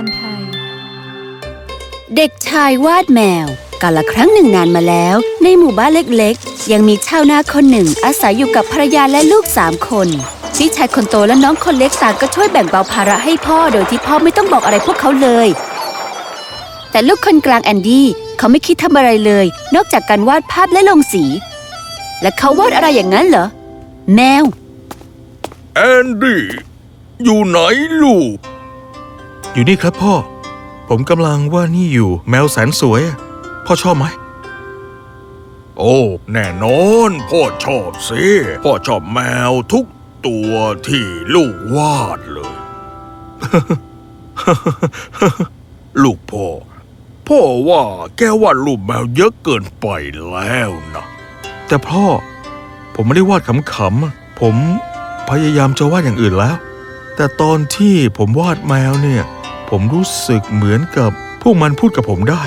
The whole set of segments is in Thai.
ารไทย เด็กชายวาดแมว กาละครั้งหนึ่งนานมาแล้ว ในหมู่บ้านเล็กๆ ยังมีชาวนาคนหนึ่ง อาศัยอยู่กับภรรยาและลูกสามคนพี่ชายคนโตและน้องคนเล็กต่างก็ช่วยแบ่งเบาภาระให้พ่อโดยที่พ่อไม่ต้องบอกอะไรพวกเขาเลย แต่ลูกคนกลางแอนดี้เขาไม่คิดทำอะไรเลย นอกจากการวาดภาพและลงสี และเขาวาดอะไรอย่างนั้นเหรอ แมว แอนดี้ อยู่ไหนลูก อยู่นี่ครับพ่อ ผมกำลังว่านี่อยู่แมวแสนสวยอะพ่อชอบไหม โอ้ แน่นอน พ่อชอบสิ พ่อชอบแมวทุกตัวที่ลูกวาดเลย ลูกพ่อ พ่อว่าแกวาดรูปแมวเยอะเกินไปแล้วนะ แต่พ่อ ผมไม่ได้วาดขำๆอะผมพยายามจะวาดอย่างอื่นแล้ว แต่ตอนที่ผมวาดแมวเนี่ย ผมรู้สึกเหมือนกับพวกมันพูดกับผมได้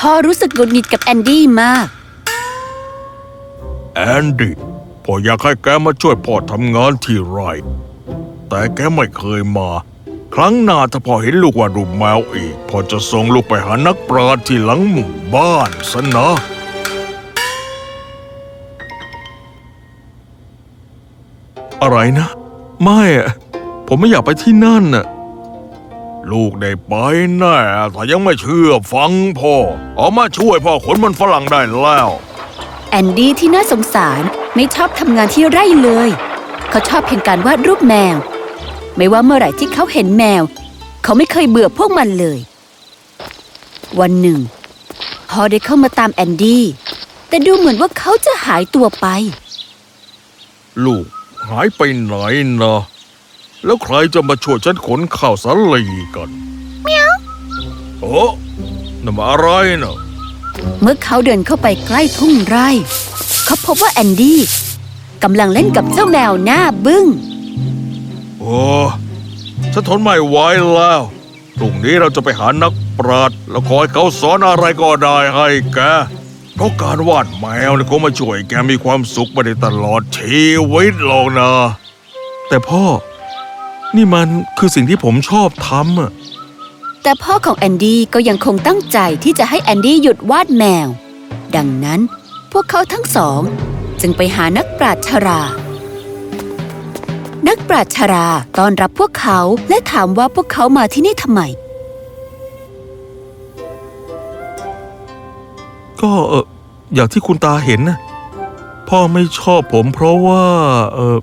พ่อรู้สึกหงุดหงิดกับแอนดี้มาก แอนดี้พ่ออยากให้แกมาช่วยพ่อทำงานที่ไร่ แต่แกไม่เคยมา ครั้งหน้าถ้าพ่อเห็นลูกวาดรูปแมวอีกพ่อจะส่งลูกไปหานักปราชญ์ที่หลังหมู่บ้านซะนะอะไรนะ ไม่อะผมไม่อยากไปที่นั่นน่ะ ลูกได้ไปแน่ถ้ายังไม่เชื่อฟังพ่อออกมาช่วยพ่อขนมันฝรั่งได้แล้ว แอนดี้ที่น่าสงสารไม่ชอบทำงานที่ไร่เลย เขาชอบเพียงการวาดรูปแมว ไม่ว่าเมื่อไหร่ที่เขาเห็นแมว เขาไม่เคยเบื่อพวกมันเลย วันหนึ่งพอได้เข้ามาตามแอนดี้แต่ดูเหมือนว่าเขาจะหายตัวไป ลูกหายไปไหนนะ แล้วใครจะมาช่วยฉันขนข้าวสาลีกันเมียวโอ้นั่นมาอะไรนะเมื่อเขาเดินเข้าไปใกล้ทุ่งไร่ เขาพบว่าแอนดี้กำลังเล่นกับเจ้าแมวหน้าบึ้ง โอ้ฉันทนไม่ไหวแล้วพรุ่งนี้เราจะไปหานักปราชญ์แล้วขอให้เขาสอนอะไรก็ได้ให้แกเพราะการวาดแมวเนี่ยคงมาช่วยแกมีความสุขไปได้ตลอดชีวิตหรอกนะ แต่พ่อ นี่มันคือสิ่งที่ผมชอบทำอะแต่พ่อของแอนดี้ก็ยังคงตั้งใจที่จะให้แอนดี้หยุดวาดแมว ดังนั้นพวกเขาทั้งสอง จึงไปหานักปราชญ์ชรา นักปราชญ์ชราต้อนรับพวกเขาและถามว่าพวกเขามาที่นี่ทำไม ก็เอออย่างที่คุณตาเห็นนะพ่อไม่ชอบผมเพราะว่า เออ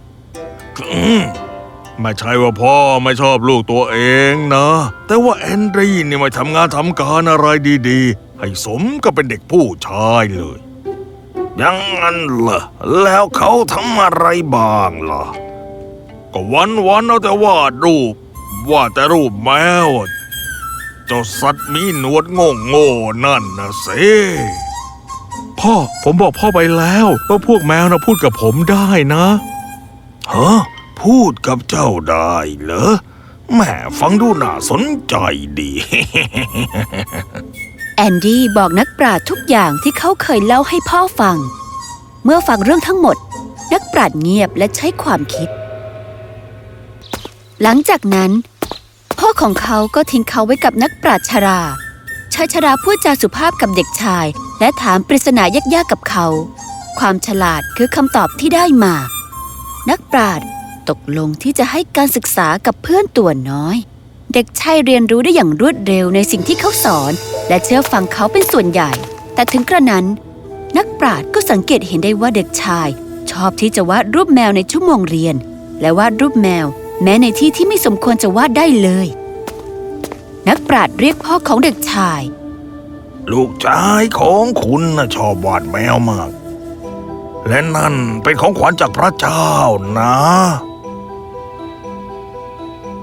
อืม ไม่ใช่ว่าพ่อไม่ชอบลูกตัวเองนะ แต่ว่าแอนดรีนี่ไม่ทำงานทำการอะไรดีๆ ให้สมกับเป็นเด็กผู้ชายเลยอยังงั้นเหรอแล้วเขาทำอะไรบ้างล่ะ ก็วันวันๆเอาแต่วาดรูปวาดแต่รูปแมวเจ้าสัตว์มีหนวดโง่โง่ๆนั่นนะสิพ่อผมบอกพ่อไปแล้วว่าพวกแมวนะพูดกับผมได้นะฮะ พูดกับเจ้าได้เหรอแหม่ฟังดูน่าสนใจดี แอนดี้บอกนักปราชญ์ทุกอย่างที่เขาเคยเล่าให้พ่อฟัง เมื่อฟังเรื่องทั้งหมด นักปราชญ์เงียบและใช้ความคิด หลังจากนั้น พ่อของเขาก็ทิ้งเขาไว้กับนักปราชญ์ชราชายชราพูดจาสุภาพกับเด็กชาย และถามปริศนายากๆกับเขา ความฉลาดคือคำตอบที่ได้มา นักปราชญ์ ตกลงที่จะให้การศึกษากับเพื่อนตัวน้อย เด็กชายเรียนรู้ได้อย่างรวดเร็วในสิ่งที่เขาสอน และเชื่อฟังเขาเป็นส่วนใหญ่ แต่ถึงกระนั้น นักปราชญ์ก็สังเกตเห็นได้ว่าเด็กชาย ชอบที่จะวาดรูปแมวในชั่วโมงเรียน และวาดรูปแมว แม้ในที่ที่ไม่สมควรจะวาดได้เลย นักปราชญ์เรียกพ่อของเด็กชาย ลูกชายของคุณนะชอบวาดแมวมาก และนั่นเป็นของขวัญจากพระเจ้านะ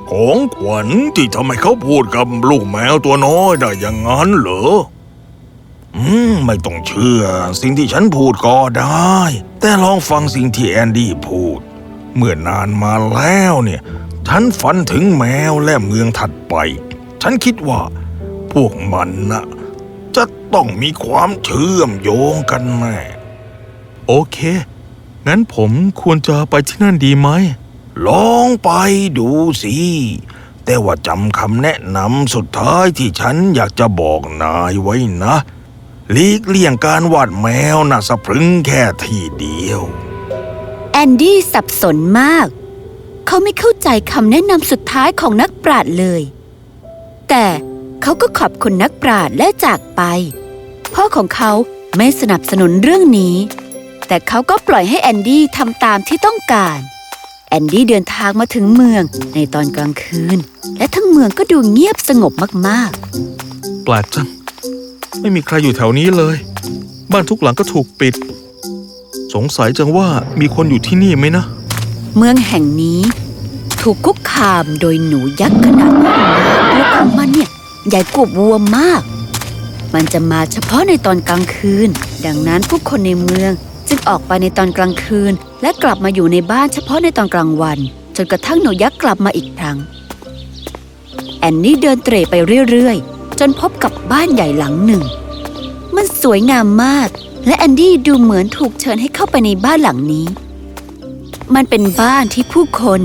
ของขวัญที่ทำให้เขาพูดกับลูกแมวตัวน้อยได้อย่างนั้นเหรอ อืม ไม่ต้องเชื่อ สิ่งที่ฉันพูดก็ได้ แต่ลองฟังสิ่งที่แอนดี้พูด เมื่อนานมาแล้วเนี่ย ฉันฝันถึงแมวและเมืองถัดไป ฉันคิดว่า พวกมันนะจะต้องมีความเชื่อมโยงกันแน่ โอเค งั้นผมควรจะไปที่นั่นดีไหม ลองไปดูสิ แต่ว่าจำคำแนะนำสุดท้ายที่ฉันอยากจะบอกนายไว้นะลีกเลี่ยงการวาดแมวน่ะสะพรึงแค่ทีเดียว แอนดี้สับสนมาก เขาไม่เข้าใจคำแนะนำสุดท้ายของนักปราชญ์เลย แต่เขาก็ขอบคุณนักปราชญ์และจากไป พ่อของเขาไม่สนับสนุนเรื่องนี้ แต่เขาก็ปล่อยให้แอนดี้ทำตามที่ต้องการ แอนดี้เดินทางมาถึงเมืองในตอนกลางคืน และทั้งเมืองก็ดูเงียบสงบมากแปลกจัง ไม่มีใครอยู่แถวนี้เลย บ้านทุกหลังก็ถูกปิด สงสัยจังว่ามีคนอยู่ที่นี่ไหมนะๆเมืองแห่งนี้ถูกคุกคามโดยหนูยักษ์ขนาดมากตัวของมันเนี่ยใหญ่กว่าวัวมาก มันจะมาเฉพาะในตอนกลางคืน ดังนั้นผู้คนในเมืองจึงออกไปในตอนกลางคืน และกลับมาอยู่ในบ้านเฉพาะในตอนกลางวัน จนกระทั่งหนูยักษ์กลับมาอีกครั้ง แอนนี่เดินเตร่ไปเรื่อยๆ จนพบกับบ้านใหญ่หลังหนึ่ง มันสวยงามมาก และแอนดี้ดูเหมือนถูกเชิญให้เข้าไปในบ้านหลังนี้ มันเป็นบ้านที่ผู้คน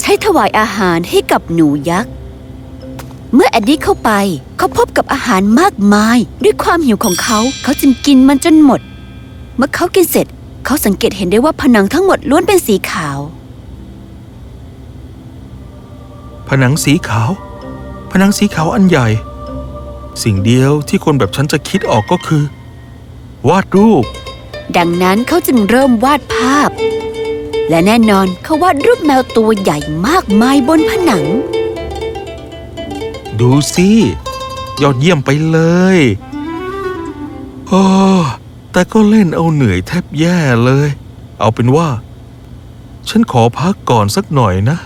ใช้ถวายอาหารให้กับหนูยักษ์เมื่อแอนดี้เข้าไปเขาพบกับอาหารมากมาย ด้วยความหิวของเขาเขาจึงกินมันจนหมด เมื่อเขากินเสร็จ เขาสังเกตเห็นได้ว่าผนังทั้งหมดล้วนเป็นสีขาว ผนังสีขาว ผนังสีขาวอันใหญ่ สิ่งเดียวที่คนแบบฉันจะคิดออกก็คือ วาดรูป ดังนั้นเขาจึงเริ่มวาดภาพ และแน่นอนเขาวาดรูปแมวตัวใหญ่มากมายบนผนัง ดูสิ ยอดเยี่ยมไปเลย โอ้ แต่ก็เล่นเอาเหนื่อยแทบแย่เลย เอาเป็นว่า ฉันขอพักก่อนสักหน่อยนะ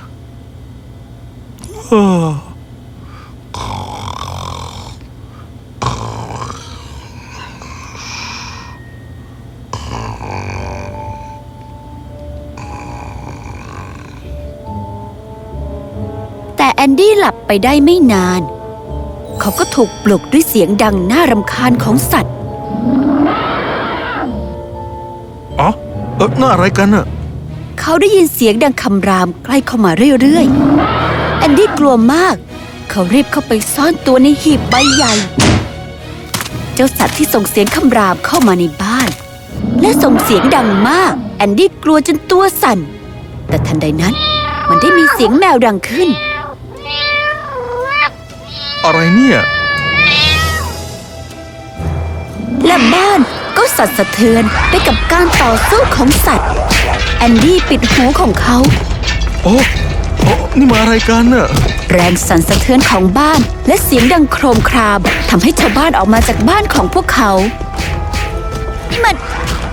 แต่แอนดี้หลับไปได้ไม่นาน เขาก็ถูกปลุกด้วยเสียงดังน่ารำคาญของสัตว์ เออน่าอะไรกันอะเขาได้ยินเสียงดังคำรามใกล้เข้ามาเรื่อยๆ แอนดี้กลัวมาก เขารีบเข้าไปซ่อนตัวในหีบใบใหญ่ เจ้าสัตว์ที่ส่งเสียงคำรามเข้ามาในบ้าน และส่งเสียงดังมาก แอนดี้กลัวจนตัวสั่น แต่ทันใดนั้น มันได้มีเสียงแมวดังขึ้น อะไรเนี่ย และบ้าน ก็สั่นสะเทือนไปกับการต่อสู้ของสัตว์ แอนดี้ปิดหูของเขา โอ้โอ้นี่มาอะไรกันน่ะ แรงสั่นสะเทือนของบ้านและเสียงดังโครมครามทำให้ชาวบ้านออกมาจากบ้านของพวกเขา นี่มัน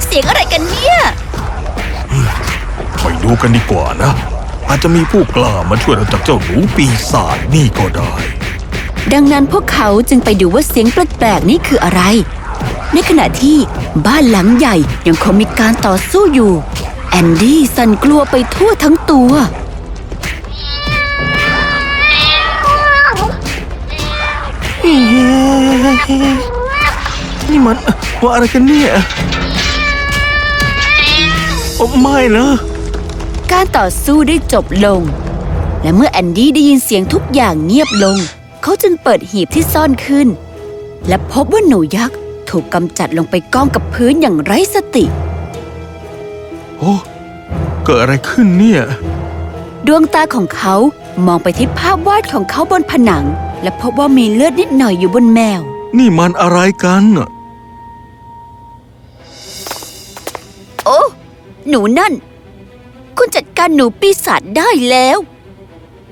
เสียงอะไรกันเนี่ยไปดูกันดีกว่านะ อาจจะมีผู้กล้ามาช่วยเราจากเจ้าหนูปีศาจนี่ก็ได้ ดังนั้นพวกเขาจึงไปดูว่าเสียงแปลกๆนี่คืออะไร ในขณะที่บ้านหลังใหญ่ยังคงมีการต่อสู้อยู่ แอนดี้สั่นกลัวไปทั่วทั้งตัว นี่มันว่าอะไรกันเนี่ยโอ้ไม่นะการต่อสู้ได้จบลง และเมื่อแอนดี้ได้ยินเสียงทุกอย่างเงียบลง เขาจึงเปิดหีบที่ซ่อนขึ้น และพบว่าหนูยักษ์ ถูกกำจัดลงไปกองกับพื้นอย่างไร้สติ โอ้เกิดอะไรขึ้นเนี่ย ดวงตาของเขามองไปที่ภาพวาดของเขาบนผนัง และพบว่ามีเลือดนิดหน่อยอยู่บนแมว นี่มันอะไรกันน่ะโอ้ หนูนั่น คุณจัดการหนูปีศาจได้แล้ว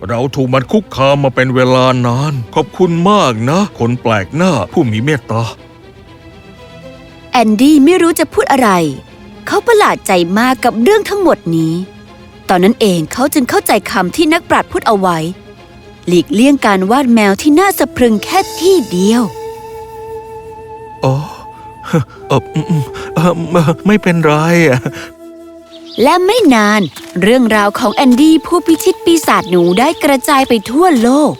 เราถูกมันคุกคามมาเป็นเวลานาน ขอบคุณมากนะ คนแปลกหน้าผู้มีเมตตา แอนดี้ไม่รู้จะพูดอะไร เขาประหลาดใจมากกับเรื่องทั้งหมดนี้ ตอนนั้นเองเขาจึงเข้าใจคำที่นักปราชญ์พูดเอาไว้ หลีกเลี่ยงการวาดแมวที่น่าสะพรึงแค่ที่เดียว อ๋อเอออืมอืมเออเออไม่เป็นไรอะและไม่นาน เรื่องราวของแอนดี้ผู้พิชิตปีศาจหนูได้กระจายไปทั่วโลก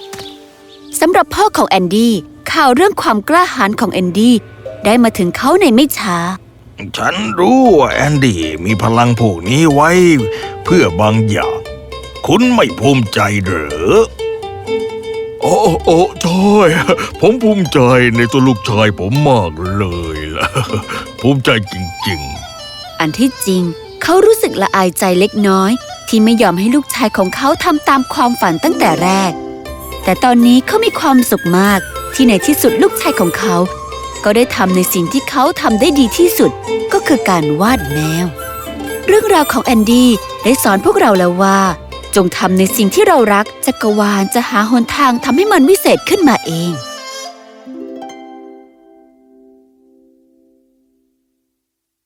สำหรับพ่อของแอนดี้ข่าวเรื่องความกล้าหาญของแอนดี้ ได้มาถึงเขาในไม่ช้า ฉันรู้ว่าแอนดี้มีพลังพวกนี้ไว้ เพื่อบางอย่าง คุณไม่ภูมิใจเหรอโอ้โอ้ใช่ผมภูมิใจในตัวลูกชายผมมากเลยล่ะ ภูมิใจจริงอันที่จริง เขารู้สึกละอายใจเล็กน้อย ที่ไม่ยอมให้ลูกชายของเขาทำตามความฝันตั้งแต่แรก แต่ตอนนี้เขามีความสุขมากที่ในที่สุดลูกชายของเขา ก็ได้ทำในสิ่งที่เขาทำได้ดีที่สุด ก็คือการวาดแมว เรื่องราวของแอนดี้ได้สอนพวกเราแล้วว่า จงทำในสิ่งที่เรารักจักรวาลจะหาหนทางทำให้มันวิเศษขึ้นมาเอง